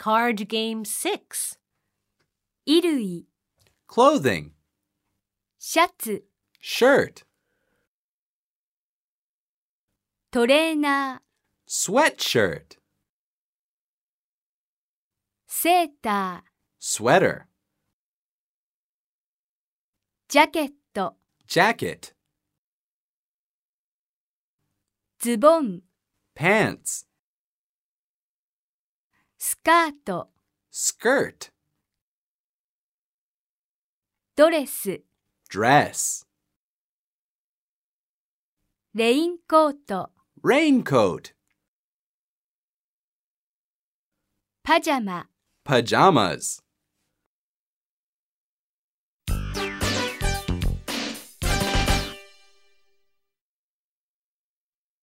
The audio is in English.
Card Game 6衣類、 clothing, シャツ、 shirt, トレーナー、 sweatshirt, セーター、 sweater, ジャケット、 jacket, ズボン、 pants, スカート、 skirt, ドレス、 dress, レインコート、 raincoat, パジャマ。 pajamas.